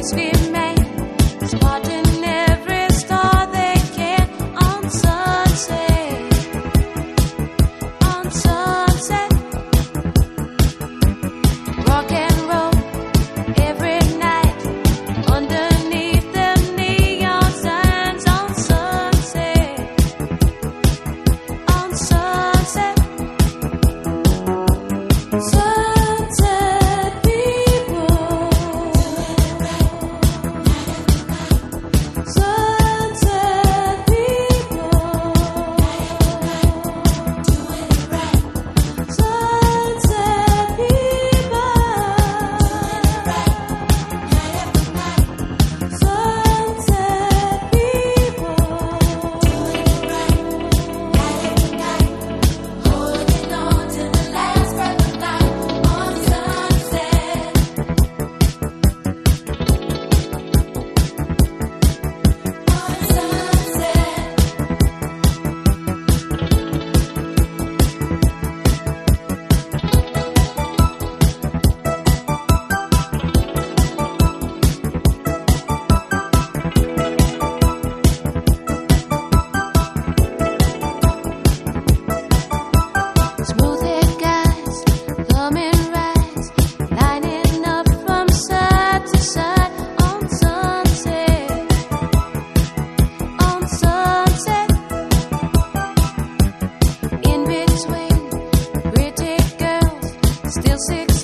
hemisphere. six.